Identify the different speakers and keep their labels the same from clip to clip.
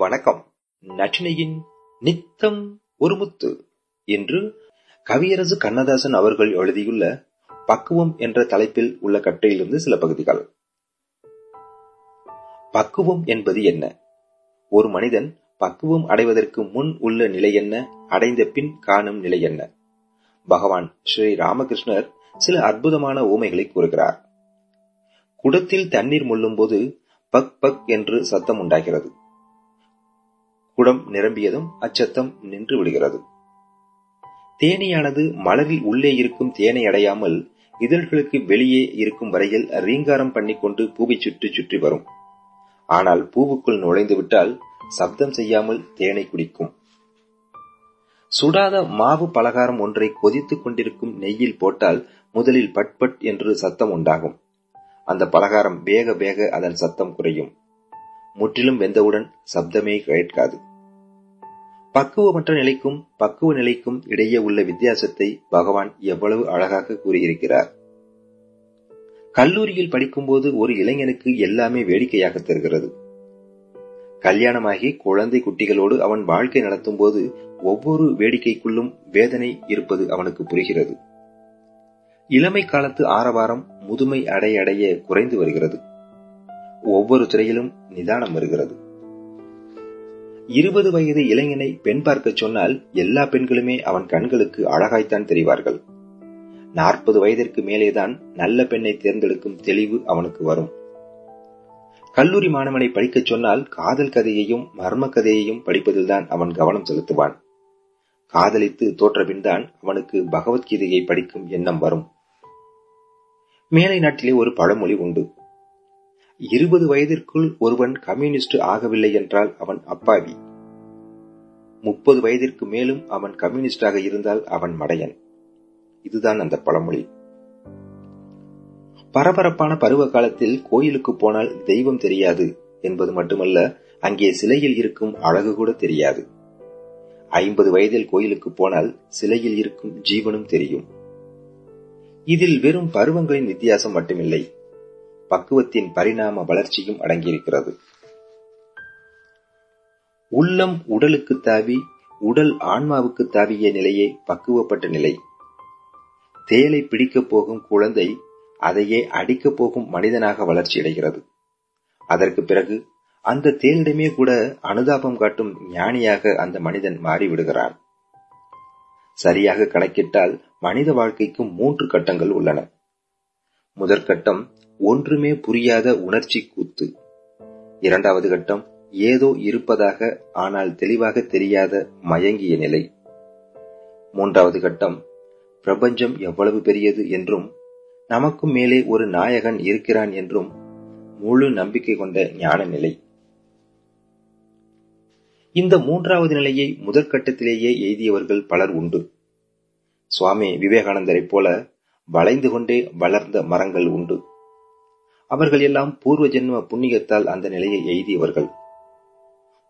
Speaker 1: வணக்கம். நற்றினையின் நித்தம் ஒரு முத்து என்று கவியரசு கண்ணதாசன் அவர்கள் எழுதியுள்ள பக்குவம் என்ற தலைப்பில் உள்ள கட்டையிலிருந்து சில பகுதிகள். பக்குவம் என்பது என்ன? ஒரு மனிதன் பக்குவம் அடைவதற்கு முன் உள்ள நிலை என்ன? அடைந்த பின் காணும் நிலை என்ன? பகவான் ஸ்ரீ ராமகிருஷ்ணர் சில அற்புதமான ஊமைகளை கூறுகிறார். குடத்தில் தண்ணீர் முள்ளும் போது பக் பக் என்று சத்தம் உண்டாகிறது. குடம் நிரம்பியதும் அச்சத்தம் நின்று விடுகிறது. தேனியானது மலரில் உள்ளே இருக்கும் தேனை அடையாமல் இதழ்களுக்கு வெளியே இருக்கும் வரையில் ரீங்காரம் பண்ணிக்கொண்டு பூவை சுற்றி சுற்றி வரும். ஆனால் பூவுக்குள் நுழைந்து விட்டால் சப்தம் செய்யாமல் தேனை குடிக்கும். சுடாத மாவு பலகாரம் ஒன்றை கொதித்துக் கொண்டிருக்கும் நெய்யில் போட்டால் முதலில் பட்பட் என்று சத்தம் உண்டாகும். அந்த பலகாரம் வேக வேக அதன் சத்தம் குறையும். முற்றிலும் வெந்தவுடன் சப்தமே கேட்காது. பக்குவமற்ற நிலைக்கும் பக்குவ நிலைக்கும் இடையே உள்ள வித்தியாசத்தை பகவான் எவ்வளவு அழகாக கூறியிருக்கிறார். கல்லூரியில் படிக்கும்போது ஒரு இளைஞனுக்கு எல்லாமே வேடிக்கையாக தருகிறது. கல்யாணமாகி குழந்தை குட்டிகளோடு அவன் வாழ்க்கை நடத்தும் போது ஒவ்வொரு வேடிக்கைக்குள்ளும் வேதனை இருப்பது அவனுக்கு புரிகிறது. இளமை காலத்து ஆரவாரம் முதுமை அடைய அடைய குறைந்து வருகிறது. ஒவ்வொரு துறையிலும் நிதானம் வருகிறது. இருபது வயது இளைஞனை பெண் பார்க்க சொன்னால் எல்லா பெண்களுமே அவன் கண்களுக்கு அழகாய்த்தான் தெரிவார்கள். நாற்பது வயதிற்கு மேலேதான் நல்ல பெண்ணை தேர்ந்தெடுக்கும் தெளிவு அவனுக்கு வரும். கல்லூரி மாணவனை படிக்கச் சொன்னால் காதல் கதையையும் மர்ம கதையையும் படிப்பதில்தான் அவன் கவனம் செலுத்துவான். காதலித்து தோற்றபின்தான் அவனுக்கு பகவத்கீதையை படிக்கும் எண்ணம் வரும். மேலை நாட்டிலே ஒரு பழமொழி உண்டு. இருபது வயதிற்குள் ஒருவன் கம்யூனிஸ்ட் ஆகவில்லை என்றால் அவன் அப்பாவி. முப்பது வயதிற்கு மேலும் அவன் கம்யூனிஸ்டாக இருந்தால் அவன் மடையன். இதுதான் அந்த பழமொழி. பரபரப்பான பருவ காலத்தில் கோயிலுக்கு போனால் தெய்வம் தெரியாது என்பது மட்டுமல்ல அங்கே சிலையில் இருக்கும் அழகு கூட தெரியாது. ஐம்பது வயதில் கோயிலுக்கு போனால் சிலையில் இருக்கும் ஜீவனும் தெரியும். இதில் வெறும் பருவங்களின் வித்தியாசம் மட்டுமில்லை. பக்குவத்தின் பரிணாம வளர்ச்சியும் அடங்கியிருக்கிறது. உள்ளம் உடலுக்கு தாவி உடல் ஆன்மாவுக்கு தாவிய நிலையே பக்குவப்பட்ட நிலை. தேலை பிடிக்கப் போகும் குழந்தை அதையே அடிக்கப் போகும் மனிதனாக வளர்ச்சியடைகிறது அதற்கு பிறகு அந்த தேனிடமே கூட அனுதாபம் காட்டும் ஞானியாக அந்த மனிதன் மாறிவிடுகிறான். சரியாக கணக்கிட்டால் மனித வாழ்க்கைக்கு மூன்று கட்டங்கள் உள்ளன. முதற்கட்டம் ஒன்றுமே புரியாத உணர்ச்சி கூத்து. இரண்டாவது கட்டம் ஏதோ இருப்பதாக ஆனால் தெளிவாக தெரியாத மயங்கிய நிலை. மூன்றாவது கட்டம் பிரபஞ்சம் எவ்வளவு பெரியது என்றும் நமக்கும் மேலே ஒரு நாயகன் இருக்கிறான் என்றும் முழு நம்பிக்கை கொண்ட ஞான நிலை. இந்த மூன்றாவது நிலையை முதற்கட்டத்திலேயே எய்தியவர்கள் பலர் உண்டு. சுவாமி விவேகானந்தரைப் போல வளைந்து கொண்டே வளர்ந்த மரங்கள் உண்டு. அவர்கள் எல்லாம் பூர்வ ஜென்ம புண்ணியத்தால் அந்த நிலையை எய்தியவர்கள்.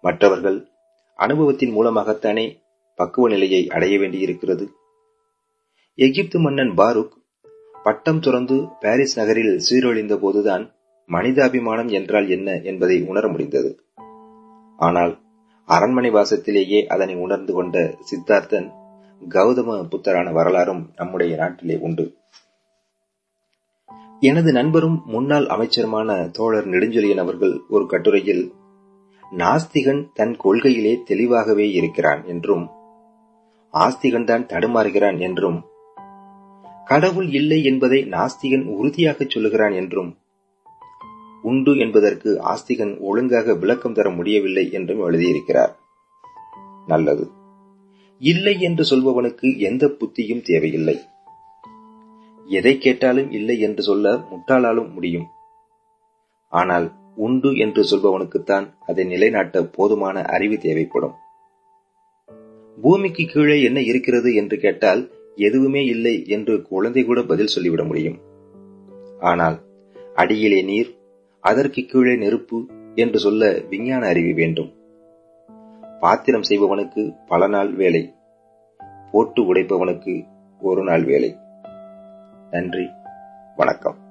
Speaker 1: மற்றவர்கள் அனுபவத்தின் மூலமாகத்தானே பக்குவ நிலையை அடைய வேண்டியிருக்கிறது. எகிப்து மன்னன் பாருக் பட்டம் துறந்து பாரிஸ் நகரில் சீரழிந்த போதுதான் மனிதாபிமானம் என்றால் என்ன என்பதை உணர முடிந்தது. ஆனால் அரண்மனை வாசத்திலேயே அதனை உணர்ந்து கொண்ட சித்தார்த்தன் கௌதம புத்தரான வரலாறும் நம்முடைய நாட்டிலே உண்டு. எனது நண்பரும் முன்னாள் அமைச்சருமான தோழர் நெடுஞ்செழியன் அவர்கள் ஒரு கட்டுரையில் நாஸ்திகன் தன் கொள்கையிலே தெளிவாகவே இருக்கிறான் என்றும் ஆஸ்திகன் தான் தடுமாறுகிறான் என்றும் கடவுள் இல்லை என்பதை நாஸ்திகன் உறுதியாக சொல்லுகிறான் என்றும் உண்டு என்பதற்கு ஆஸ்திகன் ஒழுங்காக விளக்கம் தர முடியவில்லை என்றும் எழுதியிருக்கிறார். நல்லது. இல்லை என்று சொல்பவனுக்கு எந்த புத்தியும் தேவையில்லை. எதை கேட்டாலும் இல்லை என்று சொல்ல முட்டாளாலும் முடியும். ஆனால் உண்டு என்று சொல்பவனுக்குத்தான் அதை நிலைநாட்ட போதுமான அறிவு தேவைப்படும். பூமிக்கு கீழே என்ன இருக்கிறது என்று கேட்டால் எதுவுமே இல்லை என்று குழந்தை கூட பதில் சொல்லிவிட முடியும். ஆனால் அடியிலே நீர் அதற்கு கீழே நெருப்பு என்று சொல்ல விஞ்ஞான அறிவு வேண்டும். பாத்திரம் செய்பவனுக்கு பல நாள் வேலை. போட்டு உடைப்பவனுக்கு ஒரு நாள் வேலை. நன்றி. வணக்கம்.